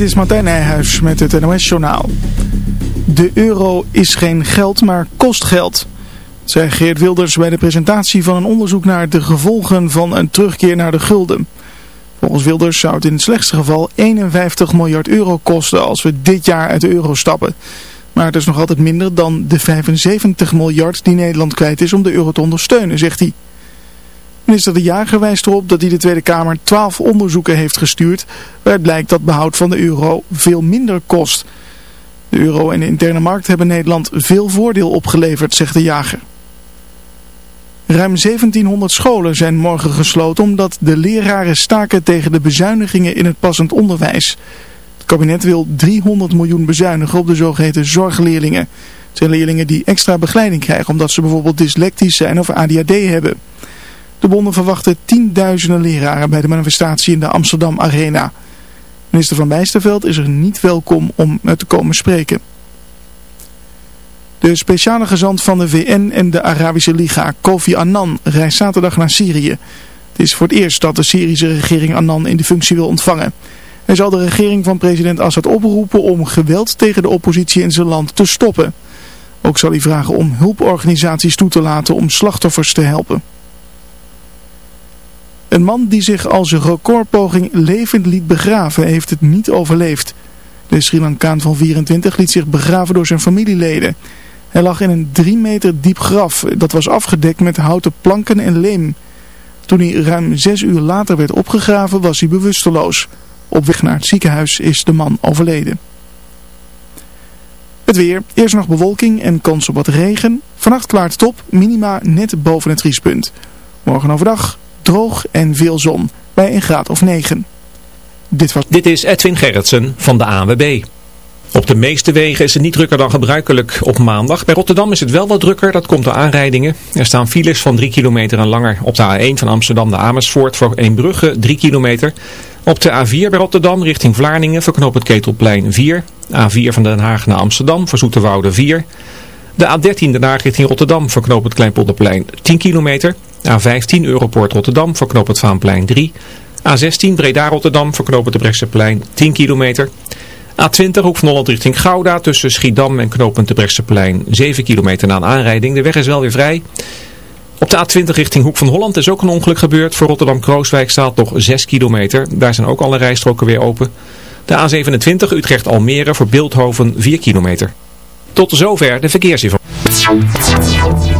Dit is Martijn Nijhuis met het NOS Journaal. De euro is geen geld, maar kost geld. Zei Geert Wilders bij de presentatie van een onderzoek naar de gevolgen van een terugkeer naar de gulden. Volgens Wilders zou het in het slechtste geval 51 miljard euro kosten als we dit jaar uit de euro stappen. Maar het is nog altijd minder dan de 75 miljard die Nederland kwijt is om de euro te ondersteunen, zegt hij. Minister De Jager wijst erop dat hij de Tweede Kamer 12 onderzoeken heeft gestuurd waaruit blijkt dat behoud van de euro veel minder kost. De euro en de interne markt hebben Nederland veel voordeel opgeleverd, zegt De Jager. Ruim 1700 scholen zijn morgen gesloten omdat de leraren staken tegen de bezuinigingen in het passend onderwijs. Het kabinet wil 300 miljoen bezuinigen op de zogeheten zorgleerlingen. Het zijn leerlingen die extra begeleiding krijgen omdat ze bijvoorbeeld dyslectisch zijn of ADHD hebben. De bonden verwachten tienduizenden leraren bij de manifestatie in de Amsterdam Arena. Minister van Bijsterveld is er niet welkom om te komen spreken. De speciale gezant van de VN en de Arabische Liga, Kofi Annan, reist zaterdag naar Syrië. Het is voor het eerst dat de Syrische regering Annan in de functie wil ontvangen. Hij zal de regering van president Assad oproepen om geweld tegen de oppositie in zijn land te stoppen. Ook zal hij vragen om hulporganisaties toe te laten om slachtoffers te helpen. Een man die zich als een recordpoging levend liet begraven heeft het niet overleefd. De Sri Lankaan van 24 liet zich begraven door zijn familieleden. Hij lag in een 3 meter diep graf dat was afgedekt met houten planken en leem. Toen hij ruim 6 uur later werd opgegraven was hij bewusteloos. Op weg naar het ziekenhuis is de man overleden. Het weer. Eerst nog bewolking en kans op wat regen. Vannacht klaart het minima net boven het vriespunt. Morgen overdag droog en veel zon bij een graad of 9. Dit, was... Dit is Edwin Gerritsen van de ANWB. Op de meeste wegen is het niet drukker dan gebruikelijk op maandag. Bij Rotterdam is het wel wat drukker, dat komt door aanrijdingen. Er staan files van 3 kilometer en langer op de A1 van Amsterdam naar Amersfoort voor Eembrugge 3 kilometer. Op de A4 bij Rotterdam richting Vlaardingen verknoopt het Ketelplein 4. A4 van Den Haag naar Amsterdam voor Zoeterwoude 4. De A13 Den Haag richting Rotterdam verknoopt het Kleinpolderplein 10 kilometer. A15 Europoort Rotterdam verknoopt het Vaanplein 3. A16 Breda Rotterdam verknoopt het de Brechtseplein 10 kilometer. A20 Hoek van Holland richting Gouda tussen Schiedam en knooppunt de Brechtseplein 7 kilometer na een aanrijding. De weg is wel weer vrij. Op de A20 richting Hoek van Holland is ook een ongeluk gebeurd. Voor Rotterdam-Krooswijk staat nog 6 kilometer. Daar zijn ook alle rijstroken weer open. De A27 Utrecht-Almere voor Beeldhoven 4 kilometer. Tot zover de verkeersinformatie.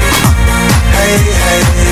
Hey, hey.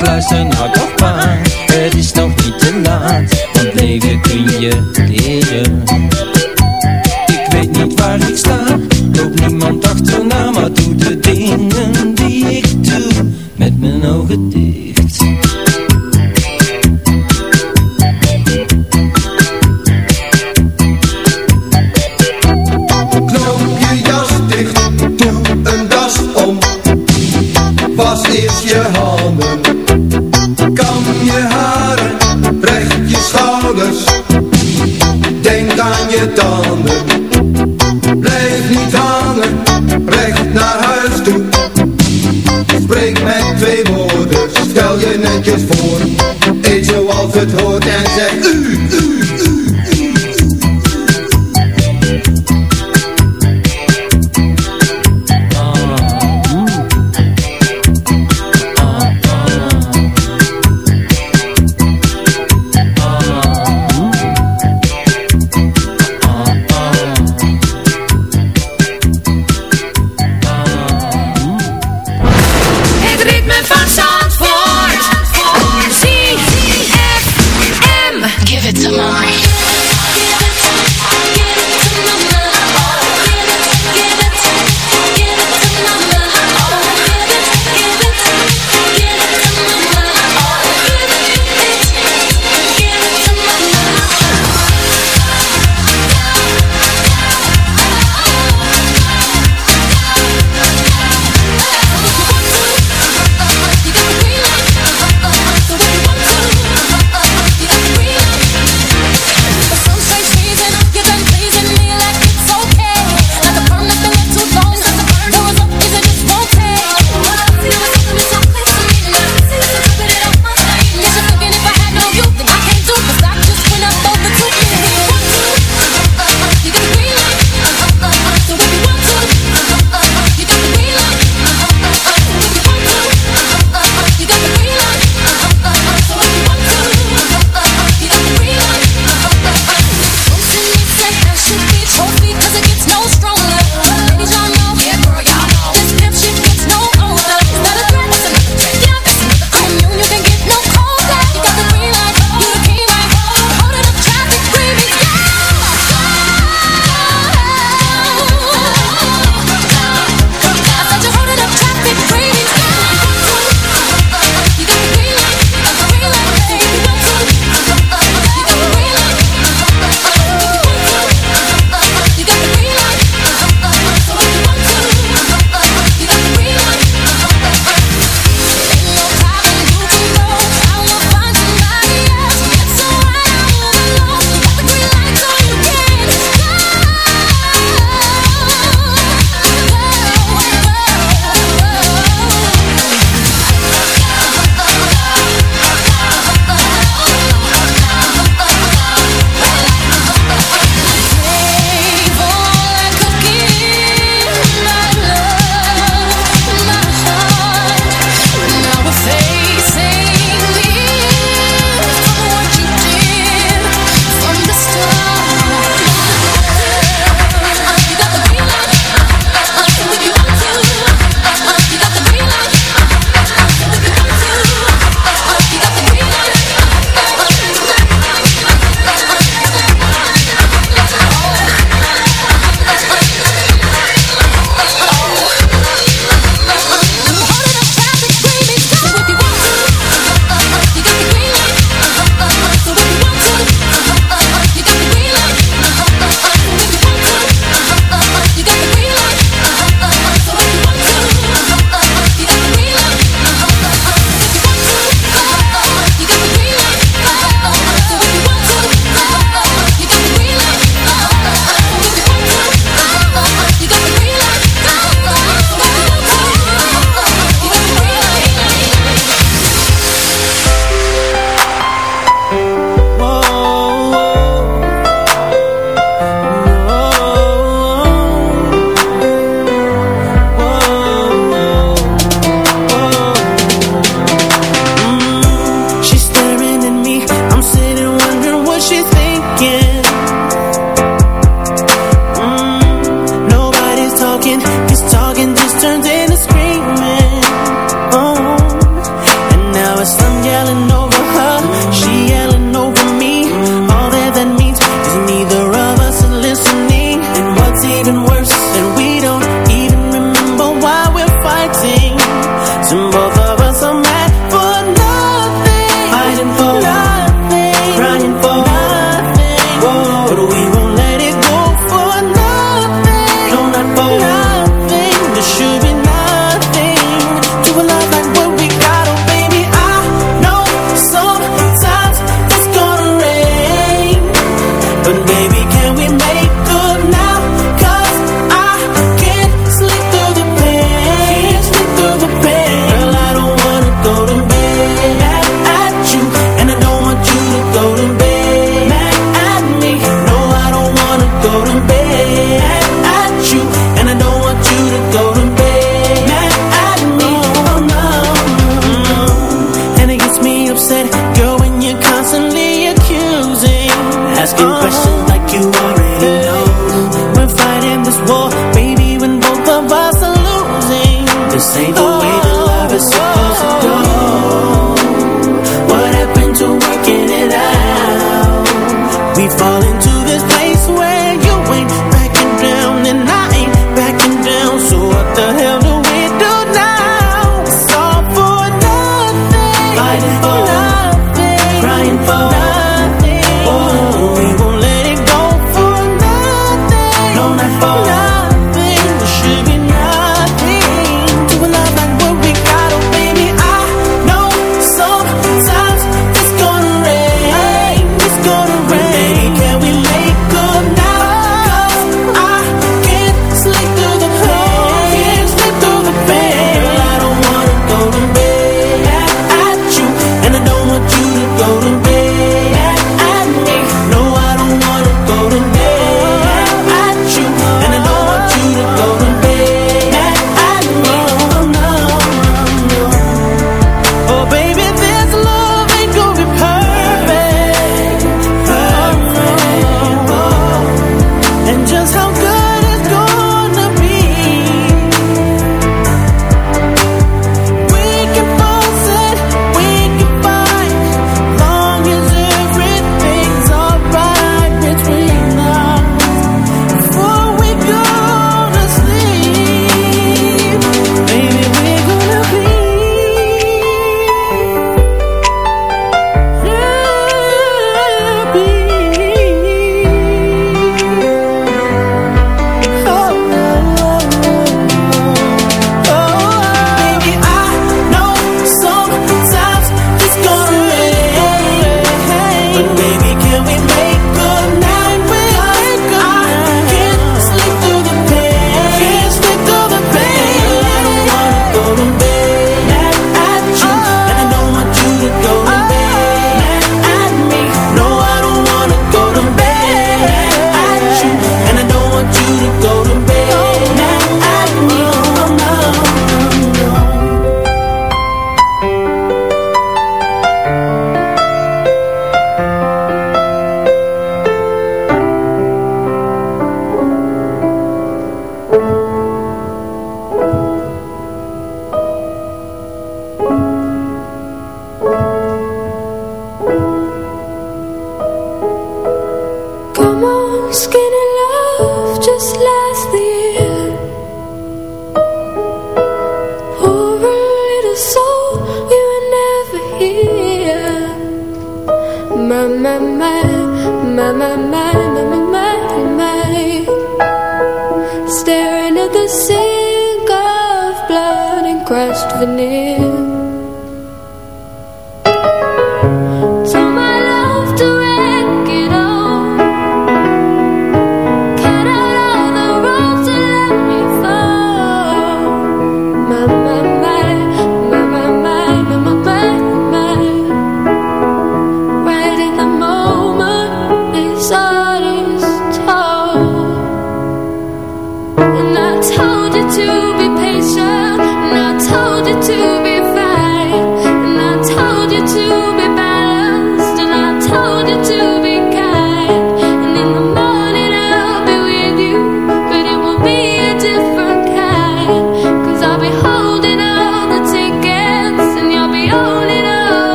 luister naar maar, Het is nog niet te laat, want leven kun je